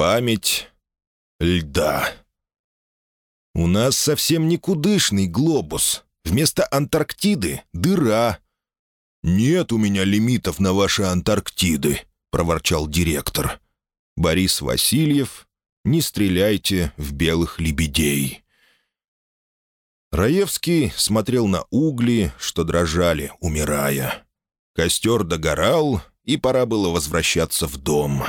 Память льда. У нас совсем никудышный глобус. Вместо Антарктиды — дыра. «Нет у меня лимитов на ваши Антарктиды», — проворчал директор. «Борис Васильев, не стреляйте в белых лебедей». Раевский смотрел на угли, что дрожали, умирая. Костер догорал, и пора было возвращаться в дом.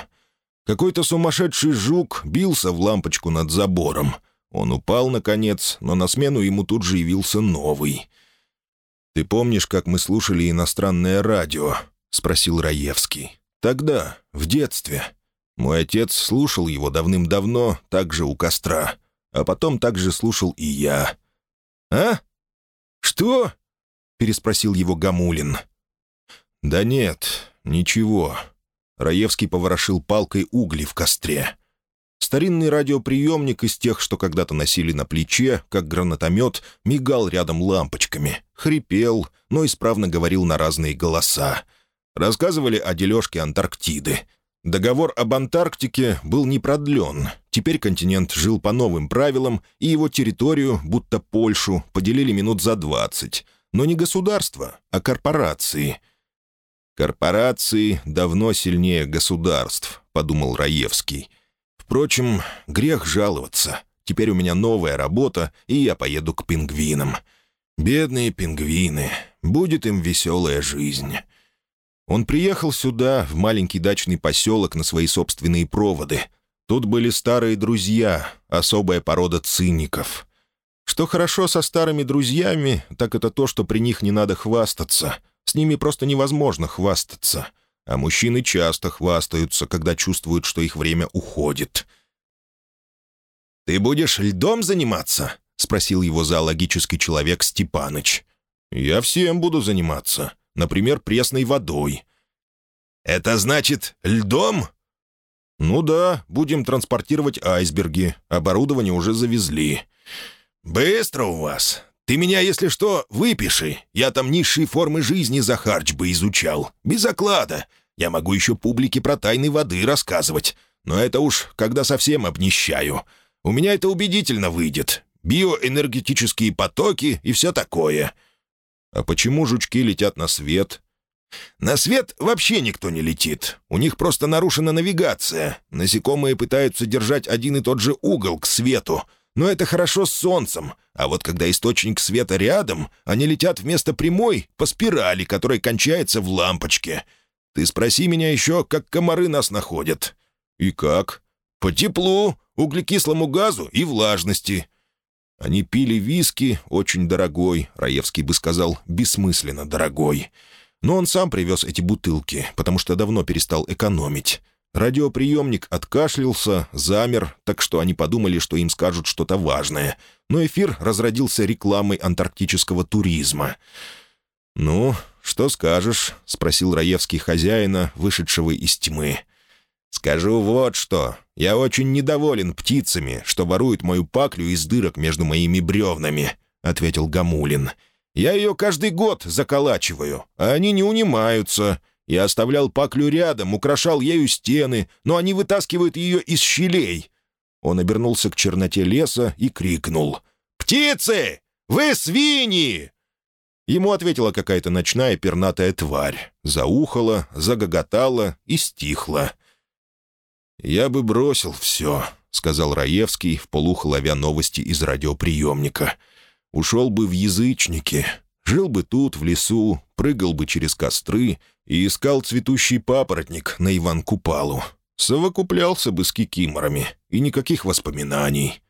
Какой-то сумасшедший жук бился в лампочку над забором. Он упал, наконец, но на смену ему тут же явился новый. «Ты помнишь, как мы слушали иностранное радио?» — спросил Раевский. «Тогда, в детстве. Мой отец слушал его давным-давно, также у костра. А потом также слушал и я. «А? Что?» — переспросил его Гамулин. «Да нет, ничего». Раевский поворошил палкой угли в костре. Старинный радиоприемник из тех, что когда-то носили на плече, как гранатомет, мигал рядом лампочками, хрипел, но исправно говорил на разные голоса. Рассказывали о дележке Антарктиды. Договор об Антарктике был не продлен. Теперь континент жил по новым правилам, и его территорию, будто Польшу, поделили минут за двадцать. Но не государство, а корпорации. «Корпорации давно сильнее государств», — подумал Раевский. «Впрочем, грех жаловаться. Теперь у меня новая работа, и я поеду к пингвинам. Бедные пингвины. Будет им веселая жизнь». Он приехал сюда, в маленький дачный поселок, на свои собственные проводы. Тут были старые друзья, особая порода циников. Что хорошо со старыми друзьями, так это то, что при них не надо хвастаться. С ними просто невозможно хвастаться. А мужчины часто хвастаются, когда чувствуют, что их время уходит. «Ты будешь льдом заниматься?» — спросил его зоологический человек Степаныч. «Я всем буду заниматься например, пресной водой. «Это значит льдом?» «Ну да, будем транспортировать айсберги. Оборудование уже завезли». «Быстро у вас. Ты меня, если что, выпиши. Я там низшие формы жизни за харч бы изучал. Без оклада. Я могу еще публике про тайны воды рассказывать. Но это уж когда совсем обнищаю. У меня это убедительно выйдет. Биоэнергетические потоки и все такое. «А почему жучки летят на свет?» «На свет вообще никто не летит. У них просто нарушена навигация. Насекомые пытаются держать один и тот же угол к свету. Но это хорошо с солнцем. А вот когда источник света рядом, они летят вместо прямой по спирали, которая кончается в лампочке. Ты спроси меня еще, как комары нас находят». «И как?» «По теплу, углекислому газу и влажности. Они пили виски, очень дорогой, Раевский бы сказал, бессмысленно дорогой. Но он сам привез эти бутылки, потому что давно перестал экономить. Радиоприемник откашлялся, замер, так что они подумали, что им скажут что-то важное. Но эфир разродился рекламой антарктического туризма. «Ну, что скажешь?» — спросил Раевский хозяина, вышедшего из тьмы. «Скажу вот что. Я очень недоволен птицами, что воруют мою паклю из дырок между моими бревнами», — ответил Гамулин. «Я ее каждый год заколачиваю, а они не унимаются. Я оставлял паклю рядом, украшал ею стены, но они вытаскивают ее из щелей». Он обернулся к черноте леса и крикнул. «Птицы! Вы свиньи!» Ему ответила какая-то ночная пернатая тварь. Заухала, загоготала и стихла. «Я бы бросил все», — сказал Раевский, вполух ловя новости из радиоприемника. «Ушел бы в язычники, жил бы тут, в лесу, прыгал бы через костры и искал цветущий папоротник на Иван Купалу. Совокуплялся бы с кикиморами, и никаких воспоминаний».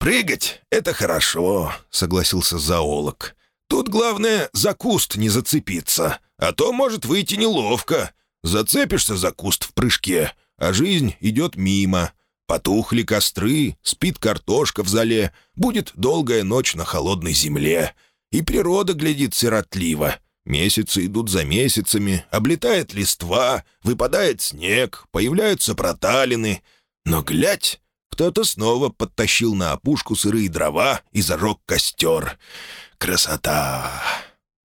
«Прыгать — это хорошо», — согласился зоолог. «Тут главное за куст не зацепиться, а то может выйти неловко. Зацепишься за куст в прыжке, а жизнь идет мимо. Потухли костры, спит картошка в зале, будет долгая ночь на холодной земле. И природа глядит сиротливо. Месяцы идут за месяцами, облетает листва, выпадает снег, появляются проталины. Но, глядь, кто-то снова подтащил на опушку сырые дрова и зажег костер. Красота!»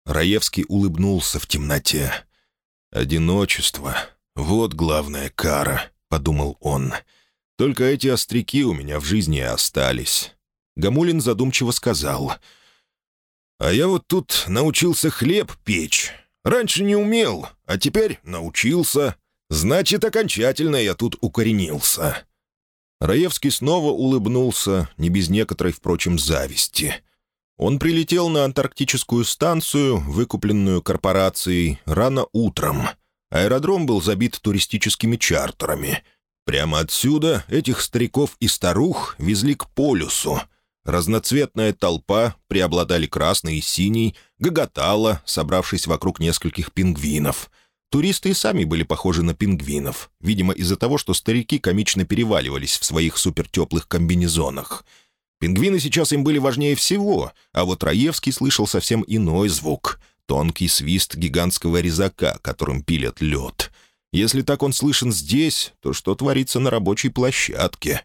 Раевский улыбнулся в темноте. «Одиночество. «Вот главная кара», — подумал он. Только эти остряки у меня в жизни остались». Гамулин задумчиво сказал. «А я вот тут научился хлеб печь. Раньше не умел, а теперь научился. Значит, окончательно я тут укоренился». Раевский снова улыбнулся, не без некоторой, впрочем, зависти. Он прилетел на антарктическую станцию, выкупленную корпорацией, рано утром. Аэродром был забит туристическими чартерами. Прямо отсюда этих стариков и старух везли к полюсу. Разноцветная толпа, преобладали красный и синий, гоготала, собравшись вокруг нескольких пингвинов. Туристы и сами были похожи на пингвинов, видимо, из-за того, что старики комично переваливались в своих супертеплых комбинезонах — Пингвины сейчас им были важнее всего, а вот Раевский слышал совсем иной звук — тонкий свист гигантского резака, которым пилят лед. Если так он слышен здесь, то что творится на рабочей площадке?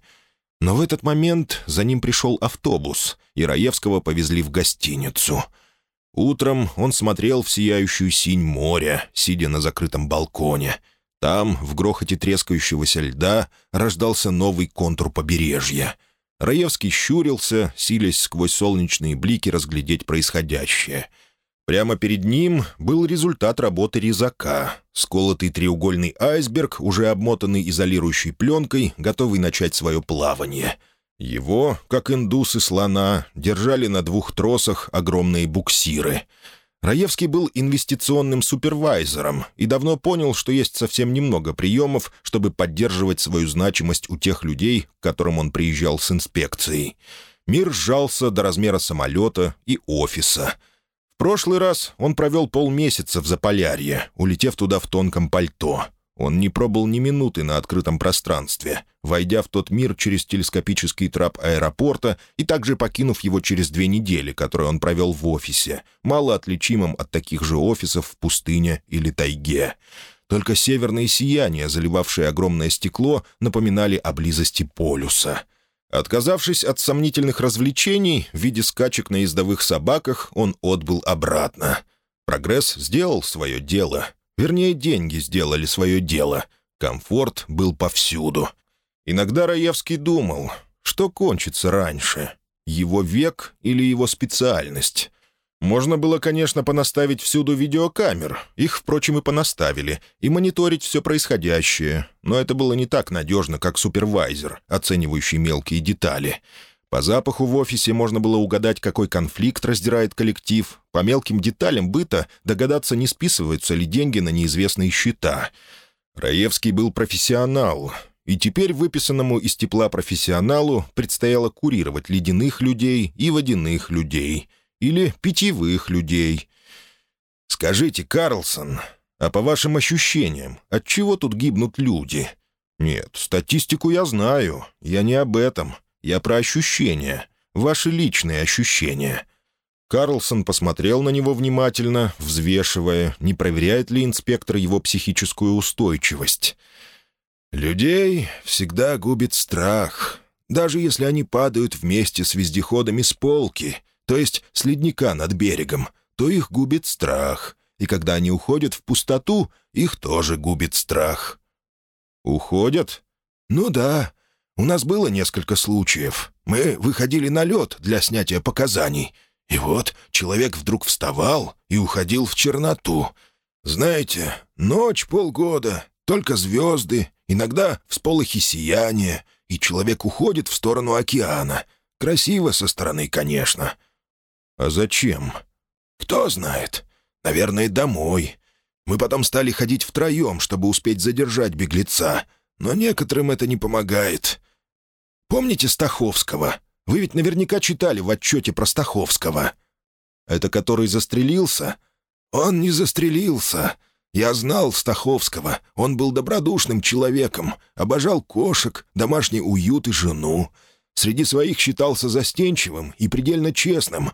Но в этот момент за ним пришел автобус, и Раевского повезли в гостиницу. Утром он смотрел в сияющую синь моря, сидя на закрытом балконе. Там, в грохоте трескающегося льда, рождался новый контур побережья — Раевский щурился, силясь сквозь солнечные блики разглядеть происходящее. Прямо перед ним был результат работы резака. Сколотый треугольный айсберг, уже обмотанный изолирующей пленкой, готовый начать свое плавание. Его, как индусы слона, держали на двух тросах огромные буксиры — Раевский был инвестиционным супервайзером и давно понял, что есть совсем немного приемов, чтобы поддерживать свою значимость у тех людей, к которым он приезжал с инспекцией. Мир сжался до размера самолета и офиса. Прошлый раз он провел полмесяца в Заполярье, улетев туда в тонком пальто — он не пробыл ни минуты на открытом пространстве, войдя в тот мир через телескопический трап аэропорта и также покинув его через две недели, которые он провел в офисе, мало отличимым от таких же офисов в пустыне или тайге. Только северные сияния, заливавшие огромное стекло, напоминали о близости полюса. Отказавшись от сомнительных развлечений в виде скачек на ездовых собаках, он отбыл обратно. Прогресс сделал свое дело — Вернее, деньги сделали свое дело. Комфорт был повсюду. Иногда Раевский думал, что кончится раньше, его век или его специальность. Можно было, конечно, понаставить всюду видеокамер, их, впрочем, и понаставили, и мониторить все происходящее, но это было не так надежно, как супервайзер, оценивающий мелкие детали — по запаху в офисе можно было угадать, какой конфликт раздирает коллектив. По мелким деталям быта догадаться, не списываются ли деньги на неизвестные счета. Раевский был профессионал, и теперь выписанному из тепла профессионалу предстояло курировать ледяных людей и водяных людей. Или питьевых людей. «Скажите, Карлсон, а по вашим ощущениям, от чего тут гибнут люди?» «Нет, статистику я знаю, я не об этом». Я про ощущения, ваши личные ощущения». Карлсон посмотрел на него внимательно, взвешивая, не проверяет ли инспектор его психическую устойчивость. «Людей всегда губит страх, даже если они падают вместе с вездеходами с полки, то есть с ледника над берегом, то их губит страх, и когда они уходят в пустоту, их тоже губит страх». «Уходят?» «Ну да, у нас было несколько случаев. Мы выходили на лед для снятия показаний. И вот человек вдруг вставал и уходил в черноту. Знаете, ночь полгода, только звезды, иногда всполохи сияния, и человек уходит в сторону океана. Красиво со стороны, конечно. А зачем? Кто знает. Наверное, домой. Мы потом стали ходить втроем, чтобы успеть задержать беглеца — но некоторым это не помогает. Помните Стаховского? Вы ведь наверняка читали в отчете про Стаховского. Это который застрелился? Он не застрелился. Я знал Стаховского. Он был добродушным человеком, обожал кошек, домашний уют и жену. Среди своих считался застенчивым и предельно честным,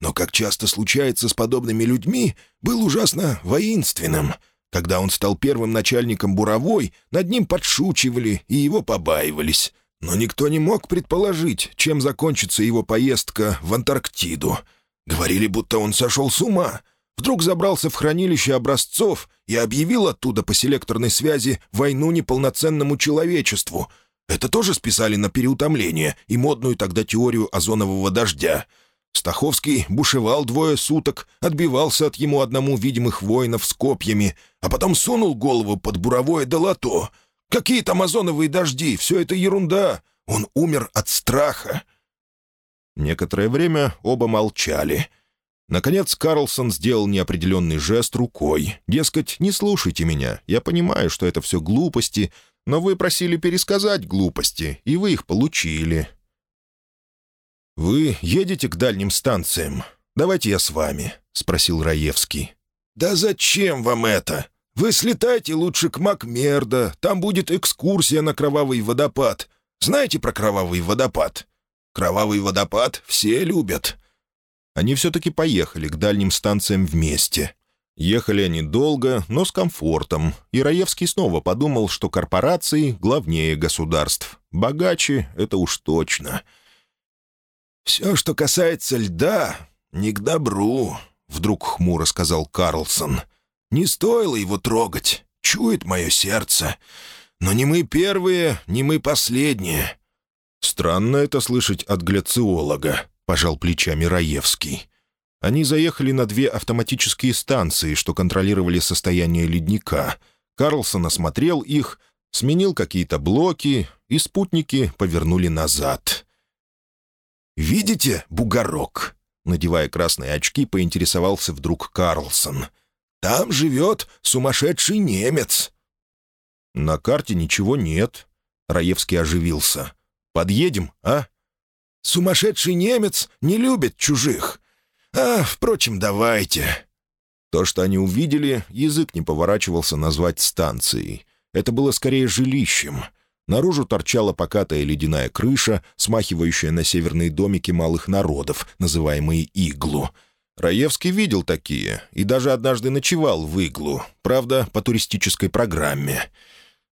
но, как часто случается с подобными людьми, был ужасно воинственным — когда он стал первым начальником буровой, над ним подшучивали и его побаивались. Но никто не мог предположить, чем закончится его поездка в Антарктиду. Говорили, будто он сошел с ума. Вдруг забрался в хранилище образцов и объявил оттуда по селекторной связи войну неполноценному человечеству. Это тоже списали на переутомление и модную тогда теорию озонового дождя. Стаховский бушевал двое суток, отбивался от ему одному видимых воинов с копьями, а потом сунул голову под буровое долото. Какие там озоновые дожди? Все это ерунда. Он умер от страха. Некоторое время оба молчали. Наконец Карлсон сделал неопределенный жест рукой. Дескать, не слушайте меня, я понимаю, что это все глупости, но вы просили пересказать глупости, и вы их получили. «Вы едете к дальним станциям? Давайте я с вами», — спросил Раевский. «Да зачем вам это? Вы слетайте лучше к Макмердо, там будет экскурсия на Кровавый водопад. Знаете про Кровавый водопад? Кровавый водопад все любят». Они все-таки поехали к дальним станциям вместе. Ехали они долго, но с комфортом, и Раевский снова подумал, что корпорации главнее государств. Богаче — это уж точно. «Все, что касается льда, не к добру», — вдруг хмуро сказал Карлсон. «Не стоило его трогать, чует мое сердце. Но не мы первые, не мы последние». «Странно это слышать от гляциолога», — пожал плечами Раевский. Они заехали на две автоматические станции, что контролировали состояние ледника. Карлсон осмотрел их, сменил какие-то блоки, и спутники повернули назад. «Видите бугорок?» Надевая красные очки, поинтересовался вдруг Карлсон. «Там живет сумасшедший немец». «На карте ничего нет», — Раевский оживился. «Подъедем, а?» «Сумасшедший немец не любит чужих. А, впрочем, давайте». То, что они увидели, язык не поворачивался назвать станцией. Это было скорее жилищем. Наружу торчала покатая ледяная крыша, смахивающая на северные домики малых народов, называемые Иглу. Раевский видел такие и даже однажды ночевал в Иглу, правда, по туристической программе.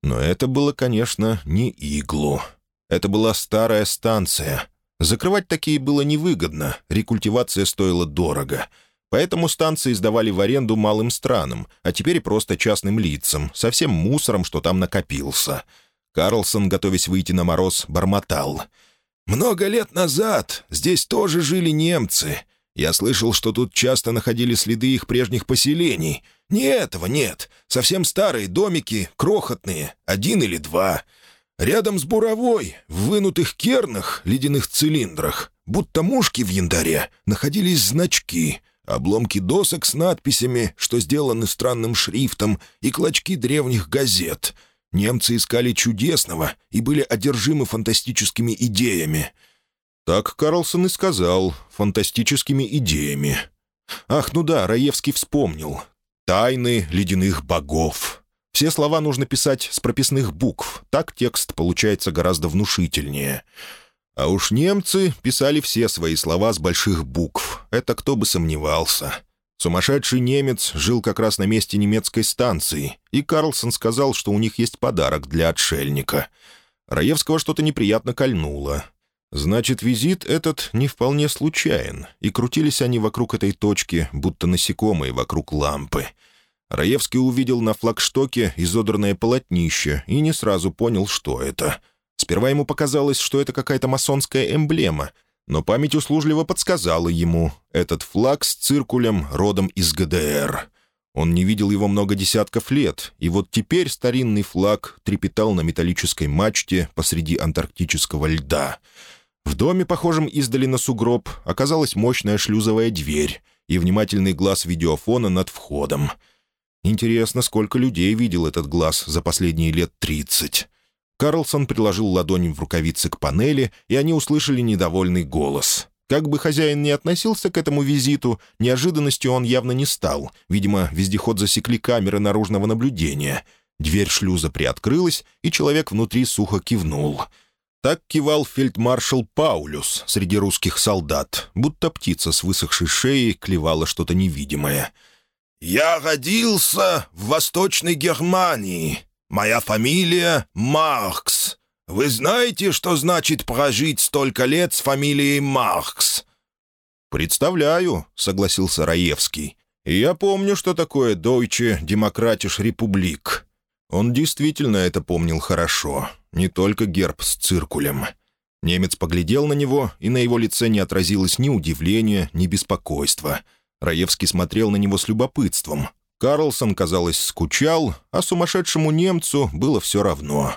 Но это было, конечно, не Иглу. Это была старая станция, Закрывать такие было невыгодно, рекультивация стоила дорого. Поэтому станции сдавали в аренду малым странам, а теперь и просто частным лицам, со всем мусором, что там накопился. Карлсон, готовясь выйти на мороз, бормотал. «Много лет назад здесь тоже жили немцы. Я слышал, что тут часто находили следы их прежних поселений. Не этого нет. Совсем старые домики, крохотные, один или два. Рядом с буровой, в вынутых кернах, ледяных цилиндрах, будто мушки в яндаре, находились значки, обломки досок с надписями, что сделаны странным шрифтом, и клочки древних газет. Немцы искали чудесного и были одержимы фантастическими идеями. Так Карлсон и сказал, фантастическими идеями. Ах, ну да, Раевский вспомнил. «Тайны ледяных богов». Все слова нужно писать с прописных букв, так текст получается гораздо внушительнее. А уж немцы писали все свои слова с больших букв. Это кто бы сомневался. Сумасшедший немец жил как раз на месте немецкой станции, и Карлсон сказал, что у них есть подарок для отшельника. Раевского что-то неприятно кольнуло. Значит, визит этот не вполне случайен, и крутились они вокруг этой точки, будто насекомые вокруг лампы — Раевский увидел на флагштоке изодранное полотнище и не сразу понял, что это. Сперва ему показалось, что это какая-то масонская эмблема, но память услужливо подсказала ему этот флаг с циркулем родом из ГДР. Он не видел его много десятков лет, и вот теперь старинный флаг трепетал на металлической мачте посреди антарктического льда. В доме, похожем издали на сугроб, оказалась мощная шлюзовая дверь и внимательный глаз видеофона над входом — Интересно, сколько людей видел этот глаз за последние лет тридцать. Карлсон приложил ладонь в рукавицы к панели, и они услышали недовольный голос. Как бы хозяин ни относился к этому визиту, неожиданностью он явно не стал. Видимо, вездеход засекли камеры наружного наблюдения. Дверь шлюза приоткрылась, и человек внутри сухо кивнул. Так кивал фельдмаршал Паулюс среди русских солдат, будто птица с высохшей шеей клевала что-то невидимое — «Я родился в Восточной Германии. Моя фамилия Маркс. Вы знаете, что значит прожить столько лет с фамилией Маркс?» «Представляю», — согласился Раевский. «Я помню, что такое Deutsche Demokratisch Republik. Он действительно это помнил хорошо, не только герб с циркулем. Немец поглядел на него, и на его лице не отразилось ни удивления, ни беспокойства. Раевский смотрел на него с любопытством. Карлсон, казалось, скучал, а сумасшедшему немцу было все равно.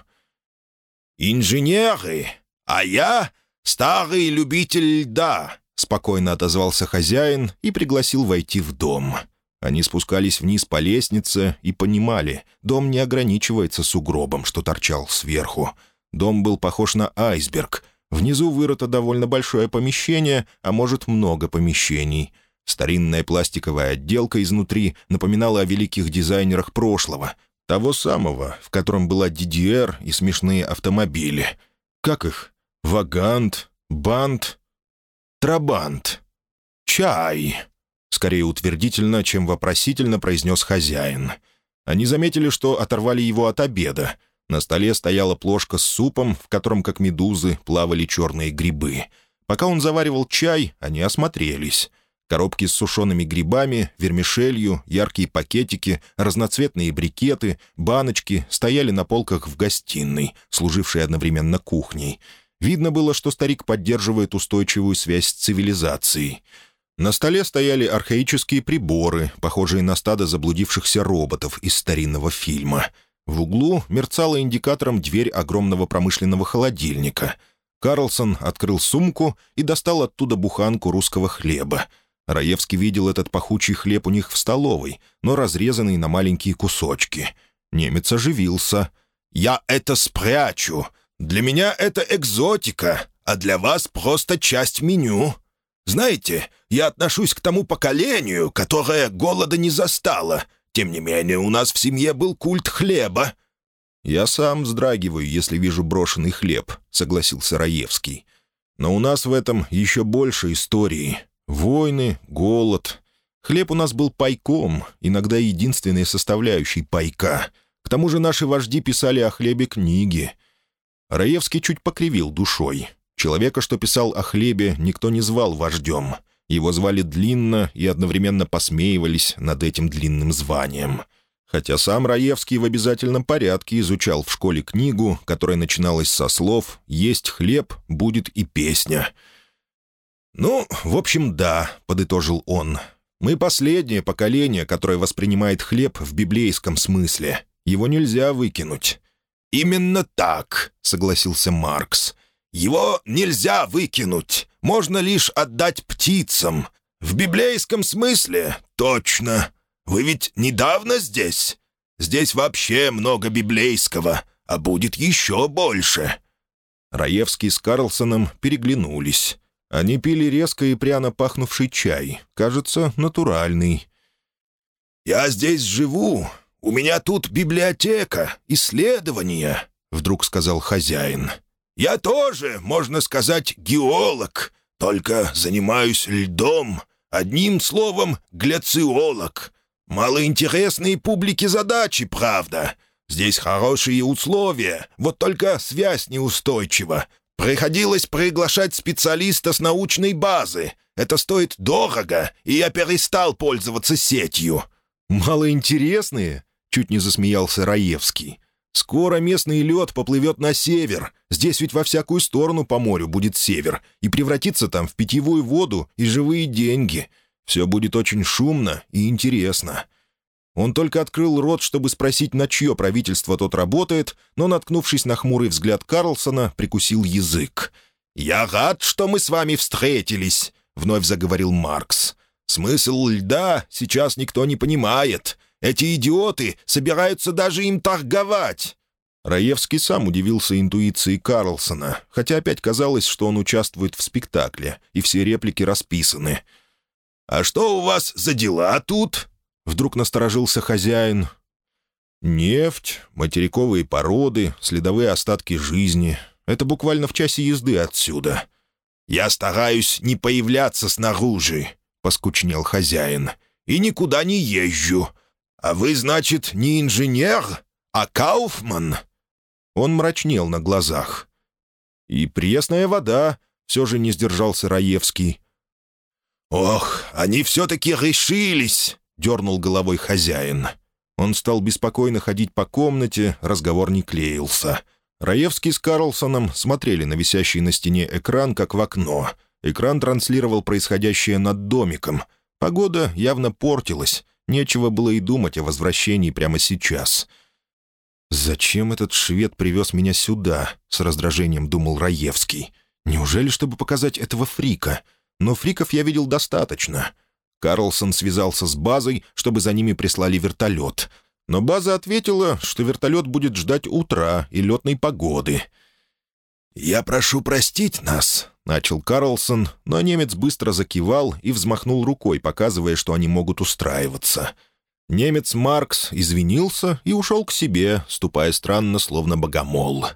«Инженеры, а я старый любитель льда», — спокойно отозвался хозяин и пригласил войти в дом. Они спускались вниз по лестнице и понимали, дом не ограничивается сугробом, что торчал сверху. Дом был похож на айсберг. Внизу вырыто довольно большое помещение, а может, много помещений. Старинная пластиковая отделка изнутри напоминала о великих дизайнерах прошлого. Того самого, в котором была DDR и смешные автомобили. Как их? Вагант? Бант? Трабант? Чай? Скорее утвердительно, чем вопросительно произнес хозяин. Они заметили, что оторвали его от обеда. На столе стояла плошка с супом, в котором, как медузы, плавали черные грибы. Пока он заваривал чай, они осмотрелись. Коробки с сушеными грибами, вермишелью, яркие пакетики, разноцветные брикеты, баночки стояли на полках в гостиной, служившей одновременно кухней. Видно было, что старик поддерживает устойчивую связь с цивилизацией — на столе стояли архаические приборы, похожие на стадо заблудившихся роботов из старинного фильма. В углу мерцала индикатором дверь огромного промышленного холодильника. Карлсон открыл сумку и достал оттуда буханку русского хлеба. Раевский видел этот пахучий хлеб у них в столовой, но разрезанный на маленькие кусочки. Немец оживился. «Я это спрячу. Для меня это экзотика, а для вас просто часть меню. Знаете, я отношусь к тому поколению, которое голода не застало. Тем не менее, у нас в семье был культ хлеба». «Я сам вздрагиваю, если вижу брошенный хлеб», — согласился Раевский. «Но у нас в этом еще больше истории. Войны, голод. Хлеб у нас был пайком, иногда единственной составляющей пайка. К тому же наши вожди писали о хлебе книги». Раевский чуть покривил душой. Человека, что писал о хлебе, никто не звал вождем. Его звали длинно и одновременно посмеивались над этим длинным званием. Хотя сам Раевский в обязательном порядке изучал в школе книгу, которая начиналась со слов «Есть хлеб, будет и песня». «Ну, в общем, да», — подытожил он. «Мы последнее поколение, которое воспринимает хлеб в библейском смысле. Его нельзя выкинуть». «Именно так», — согласился Маркс. Его нельзя выкинуть, можно лишь отдать птицам. В библейском смысле точно. Вы ведь недавно здесь? Здесь вообще много библейского, а будет еще больше». Раевский с Карлсоном переглянулись. Они пили резко и пряно пахнувший чай, кажется, натуральный. «Я здесь живу. У меня тут библиотека, исследования», — вдруг сказал хозяин. Я тоже, можно сказать, геолог, только занимаюсь льдом. Одним словом, гляциолог. Малоинтересные публике задачи, правда. Здесь хорошие условия, вот только связь неустойчива. Приходилось приглашать специалиста с научной базы. Это стоит дорого, и я перестал пользоваться сетью». «Малоинтересные?» — чуть не засмеялся Раевский. Скоро местный лед поплывет на север. Здесь ведь во всякую сторону по морю будет север. И превратится там в питьевую воду и живые деньги. Все будет очень шумно и интересно». Он только открыл рот, чтобы спросить, на чье правительство тот работает, но, наткнувшись на хмурый взгляд Карлсона, прикусил язык. «Я рад, что мы с вами встретились», — вновь заговорил Маркс. «Смысл льда сейчас никто не понимает. Эти идиоты собираются даже им торговать!» Раевский сам удивился интуиции Карлсона, хотя опять казалось, что он участвует в спектакле, и все реплики расписаны. «А что у вас за дела тут?» — вдруг насторожился хозяин. «Нефть, материковые породы, следовые остатки жизни. Это буквально в часе езды отсюда». «Я стараюсь не появляться снаружи», — поскучнел хозяин. «И никуда не езжу. «А вы, значит, не инженер, а Кауфман?» Он мрачнел на глазах. «И пресная вода», — все же не сдержался Раевский. «Ох, они все-таки решились!» — дернул головой хозяин. Он стал беспокойно ходить по комнате, разговор не клеился. Раевский с Карлсоном смотрели на висящий на стене экран, как в окно. Экран транслировал происходящее над домиком. Погода явно портилась. Нечего было и думать о возвращении прямо сейчас. «Зачем этот швед привез меня сюда?» — с раздражением думал Раевский. «Неужели, чтобы показать этого фрика? Но фриков я видел достаточно». Карлсон связался с базой, чтобы за ними прислали вертолет. Но база ответила, что вертолет будет ждать утра и летной погоды. «Я прошу простить нас», — начал Карлсон, но немец быстро закивал и взмахнул рукой, показывая, что они могут устраиваться. Немец Маркс извинился и ушел к себе, ступая странно, словно богомол.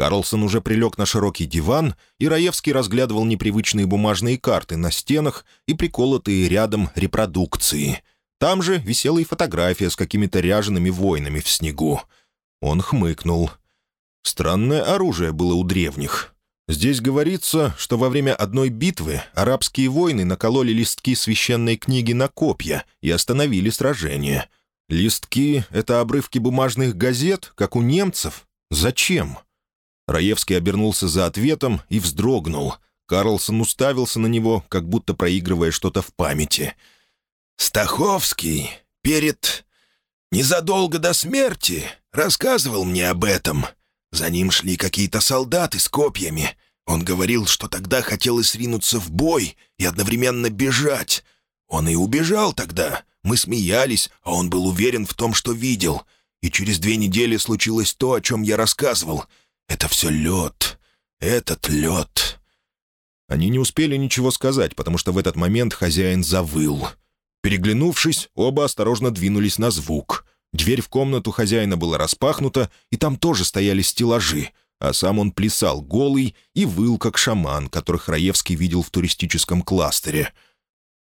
Карлсон уже прилег на широкий диван, и Раевский разглядывал непривычные бумажные карты на стенах и приколотые рядом репродукции. Там же висела и фотография с какими-то ряжеными воинами в снегу. Он хмыкнул. Странное оружие было у древних. Здесь говорится, что во время одной битвы арабские воины накололи листки священной книги на копья и остановили сражение. Листки — это обрывки бумажных газет, как у немцев? Зачем? Раевский обернулся за ответом и вздрогнул. Карлсон уставился на него, как будто проигрывая что-то в памяти. «Стаховский перед... незадолго до смерти рассказывал мне об этом», за ним шли какие-то солдаты с копьями. Он говорил, что тогда хотелось ринуться в бой и одновременно бежать. Он и убежал тогда. Мы смеялись, а он был уверен в том, что видел. И через две недели случилось то, о чем я рассказывал. Это все лед. Этот лед. Они не успели ничего сказать, потому что в этот момент хозяин завыл. Переглянувшись, оба осторожно двинулись на звук. Дверь в комнату хозяина была распахнута, и там тоже стояли стеллажи, а сам он плясал голый и выл, как шаман, которых Раевский видел в туристическом кластере.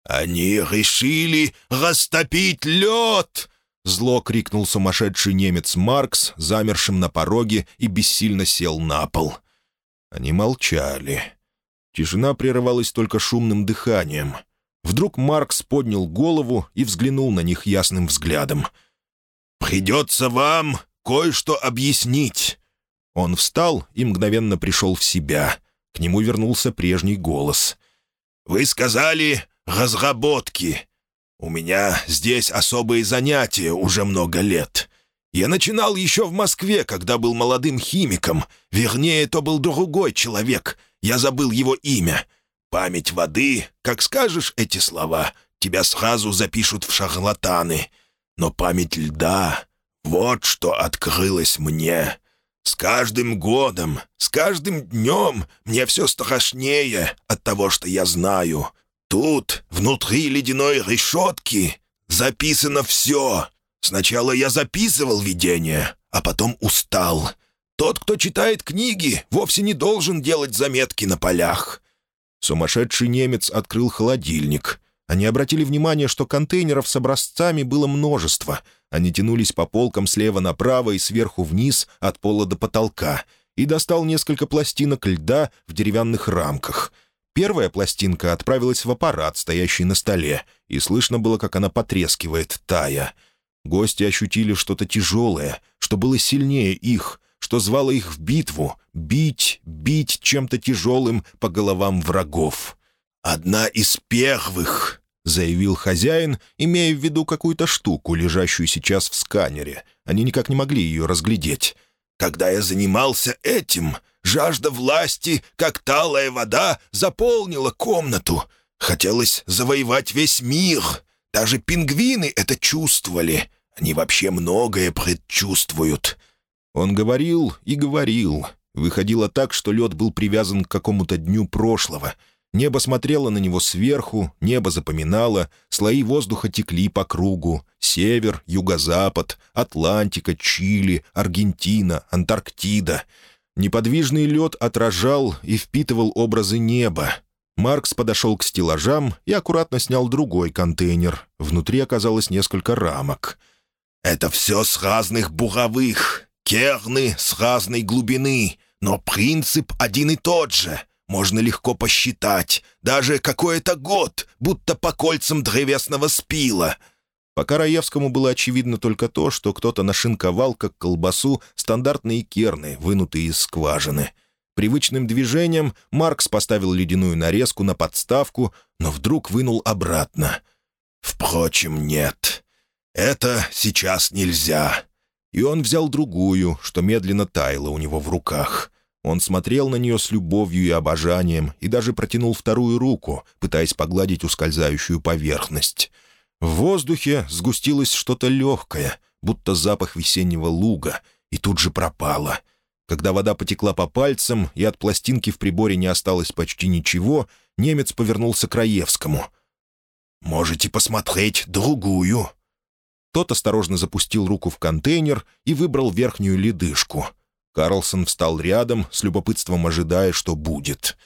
«Они решили растопить лед!» Зло крикнул сумасшедший немец Маркс, замершим на пороге, и бессильно сел на пол. Они молчали. Тишина прерывалась только шумным дыханием. Вдруг Маркс поднял голову и взглянул на них ясным взглядом — «Придется вам кое-что объяснить». Он встал и мгновенно пришел в себя. К нему вернулся прежний голос. «Вы сказали «разработки». У меня здесь особые занятия уже много лет. Я начинал еще в Москве, когда был молодым химиком. Вернее, то был другой человек. Я забыл его имя. Память воды, как скажешь эти слова, тебя сразу запишут в шарлатаны. Но память льда — вот что открылось мне. С каждым годом, с каждым днем мне все страшнее от того, что я знаю. Тут, внутри ледяной решетки, записано все. Сначала я записывал видение, а потом устал. Тот, кто читает книги, вовсе не должен делать заметки на полях. Сумасшедший немец открыл холодильник. Они обратили внимание, что контейнеров с образцами было множество. Они тянулись по полкам слева направо и сверху вниз, от пола до потолка, и достал несколько пластинок льда в деревянных рамках. Первая пластинка отправилась в аппарат, стоящий на столе, и слышно было, как она потрескивает, тая. Гости ощутили что-то тяжелое, что было сильнее их, что звало их в битву, бить, бить чем-то тяжелым по головам врагов. «Одна из первых», — заявил хозяин, имея в виду какую-то штуку, лежащую сейчас в сканере. Они никак не могли ее разглядеть. «Когда я занимался этим, жажда власти, как талая вода, заполнила комнату. Хотелось завоевать весь мир. Даже пингвины это чувствовали. Они вообще многое предчувствуют». Он говорил и говорил. Выходило так, что лед был привязан к какому-то дню прошлого — Небо смотрело на него сверху, небо запоминало, слои воздуха текли по кругу. Север, юго-запад, Атлантика, Чили, Аргентина, Антарктида. Неподвижный лед отражал и впитывал образы неба. Маркс подошел к стеллажам и аккуратно снял другой контейнер. Внутри оказалось несколько рамок. «Это все с разных буровых, керны с разной глубины, но принцип один и тот же — можно легко посчитать. Даже какой-то год, будто по кольцам древесного спила. Пока Раевскому было очевидно только то, что кто-то нашинковал, как колбасу, стандартные керны, вынутые из скважины. Привычным движением Маркс поставил ледяную нарезку на подставку, но вдруг вынул обратно. «Впрочем, нет. Это сейчас нельзя». И он взял другую, что медленно таяла у него в руках. Он смотрел на нее с любовью и обожанием и даже протянул вторую руку, пытаясь погладить ускользающую поверхность. В воздухе сгустилось что-то легкое, будто запах весеннего луга, и тут же пропало. Когда вода потекла по пальцам и от пластинки в приборе не осталось почти ничего, немец повернулся к Раевскому. «Можете посмотреть другую». Тот осторожно запустил руку в контейнер и выбрал верхнюю ледышку — Карлсон встал рядом, с любопытством ожидая, что будет.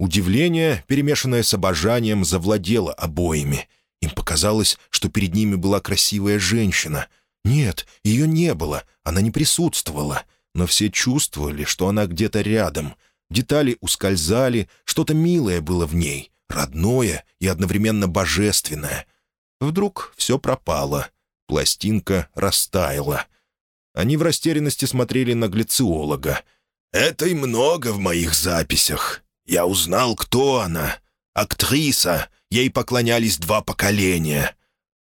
Удивление, перемешанное с обожанием, завладело обоими. Им показалось, что перед ними была красивая женщина. Нет, ее не было, она не присутствовала. Но все чувствовали, что она где-то рядом. Детали ускользали, что-то милое было в ней, родное и одновременно божественное. Вдруг все пропало. Пластинка растаяла. Они в растерянности смотрели на глициолога. «Это и много в моих записях. Я узнал, кто она. Актриса. Ей поклонялись два поколения».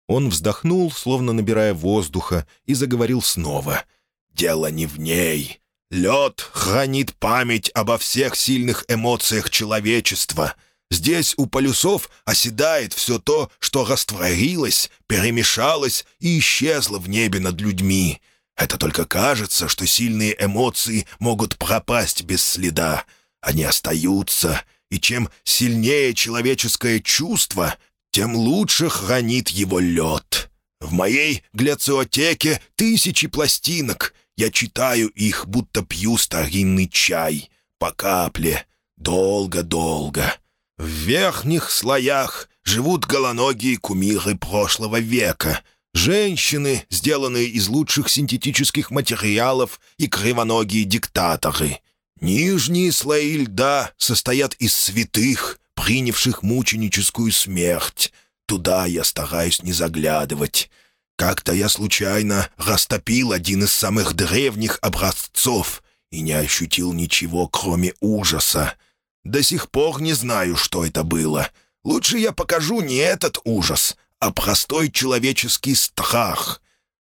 Он вздохнул, словно набирая воздуха, и заговорил снова. «Дело не в ней. Лед хранит память обо всех сильных эмоциях человечества. Здесь у полюсов оседает все то, что растворилось, перемешалось и исчезло в небе над людьми. Это только кажется, что сильные эмоции могут пропасть без следа. Они остаются, и чем сильнее человеческое чувство, тем лучше хранит его лед. В моей гляциотеке тысячи пластинок. Я читаю их, будто пью старинный чай. По капле. Долго-долго. В верхних слоях живут голоногие кумиры прошлого века — Женщины, сделанные из лучших синтетических материалов, и кривоногие диктаторы. Нижние слои льда состоят из святых, принявших мученическую смерть. Туда я стараюсь не заглядывать. Как-то я случайно растопил один из самых древних образцов и не ощутил ничего, кроме ужаса. До сих пор не знаю, что это было. Лучше я покажу не этот ужас, а простой человеческий страх».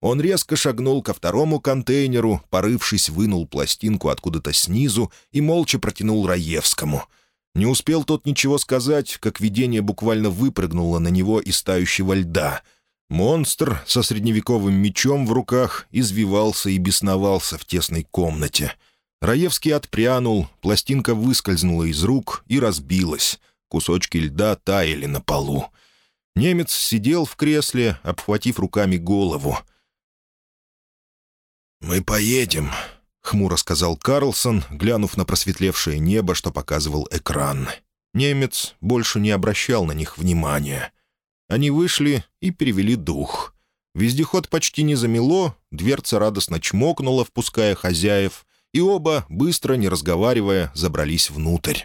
Он резко шагнул ко второму контейнеру, порывшись, вынул пластинку откуда-то снизу и молча протянул Раевскому. Не успел тот ничего сказать, как видение буквально выпрыгнуло на него из тающего льда. Монстр со средневековым мечом в руках извивался и бесновался в тесной комнате. Раевский отпрянул, пластинка выскользнула из рук и разбилась. Кусочки льда таяли на полу. Немец сидел в кресле, обхватив руками голову. «Мы поедем», — хмуро сказал Карлсон, глянув на просветлевшее небо, что показывал экран. Немец больше не обращал на них внимания. Они вышли и перевели дух. Вездеход почти не замело, дверца радостно чмокнула, впуская хозяев, и оба, быстро, не разговаривая, забрались внутрь.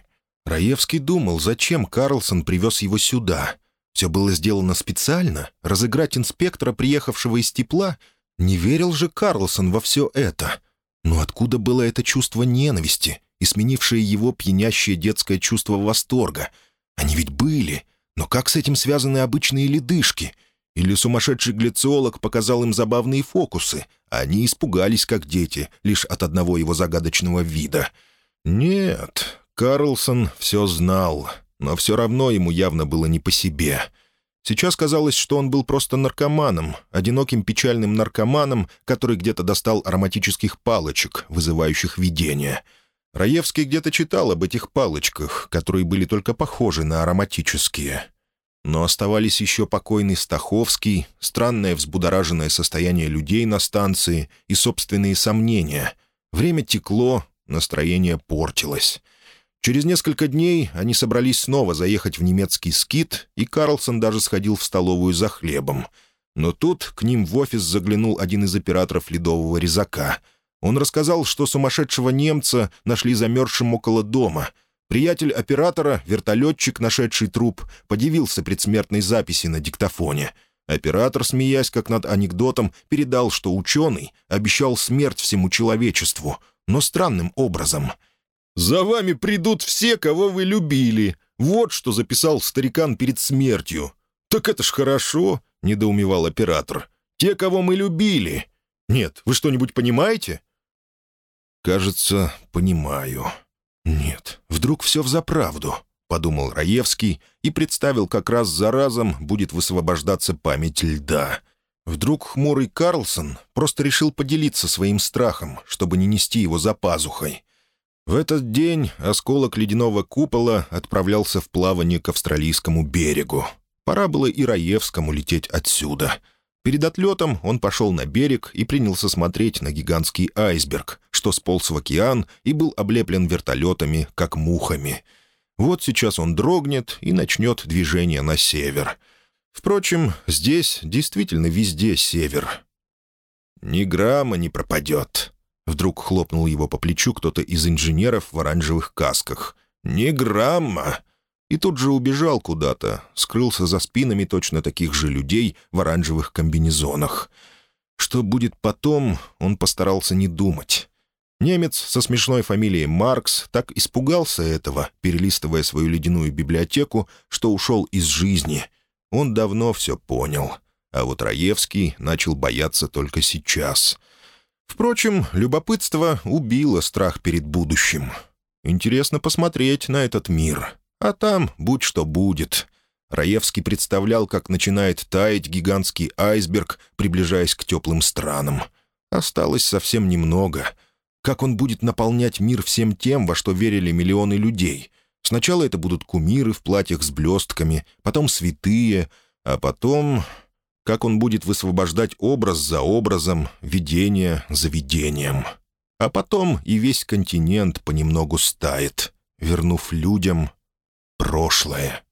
Раевский думал, зачем Карлсон привез его сюда — все было сделано специально, разыграть инспектора, приехавшего из тепла. Не верил же Карлсон во все это. Но откуда было это чувство ненависти и сменившее его пьянящее детское чувство восторга? Они ведь были, но как с этим связаны обычные ледышки? Или сумасшедший глициолог показал им забавные фокусы, а они испугались, как дети, лишь от одного его загадочного вида? Нет, Карлсон все знал но все равно ему явно было не по себе. Сейчас казалось, что он был просто наркоманом, одиноким печальным наркоманом, который где-то достал ароматических палочек, вызывающих видения. Раевский где-то читал об этих палочках, которые были только похожи на ароматические. Но оставались еще покойный Стаховский, странное взбудораженное состояние людей на станции и собственные сомнения. Время текло, настроение портилось. Через несколько дней они собрались снова заехать в немецкий скит, и Карлсон даже сходил в столовую за хлебом. Но тут к ним в офис заглянул один из операторов ледового резака. Он рассказал, что сумасшедшего немца нашли замерзшим около дома. Приятель оператора, вертолетчик, нашедший труп, подивился предсмертной записи на диктофоне. Оператор, смеясь как над анекдотом, передал, что ученый обещал смерть всему человечеству, но странным образом. «За вами придут все, кого вы любили. Вот что записал старикан перед смертью. Так это ж хорошо», — недоумевал оператор. «Те, кого мы любили. Нет, вы что-нибудь понимаете?» «Кажется, понимаю. Нет, вдруг все взаправду», — подумал Раевский и представил, как раз за разом будет высвобождаться память льда. Вдруг хмурый Карлсон просто решил поделиться своим страхом, чтобы не нести его за пазухой. В этот день осколок ледяного купола отправлялся в плавание к австралийскому берегу. Пора было и Раевскому лететь отсюда. Перед отлетом он пошел на берег и принялся смотреть на гигантский айсберг, что сполз в океан и был облеплен вертолетами, как мухами — вот сейчас он дрогнет и начнет движение на север. Впрочем, здесь действительно везде север. «Ни грамма не пропадет», — вдруг хлопнул его по плечу кто-то из инженеров в оранжевых касках. «Ни грамма!» И тут же убежал куда-то, скрылся за спинами точно таких же людей в оранжевых комбинезонах. Что будет потом, он постарался не думать. Немец со смешной фамилией Маркс так испугался этого, перелистывая свою ледяную библиотеку, что ушел из жизни. Он давно все понял. А вот Раевский начал бояться только сейчас. Впрочем, любопытство убило страх перед будущим. Интересно посмотреть на этот мир. А там будь что будет. Раевский представлял, как начинает таять гигантский айсберг, приближаясь к теплым странам. Осталось совсем немного — как он будет наполнять мир всем тем, во что верили миллионы людей. Сначала это будут кумиры в платьях с блестками, потом святые, а потом... Как он будет высвобождать образ за образом, видение за видением. А потом и весь континент понемногу стает, вернув людям прошлое.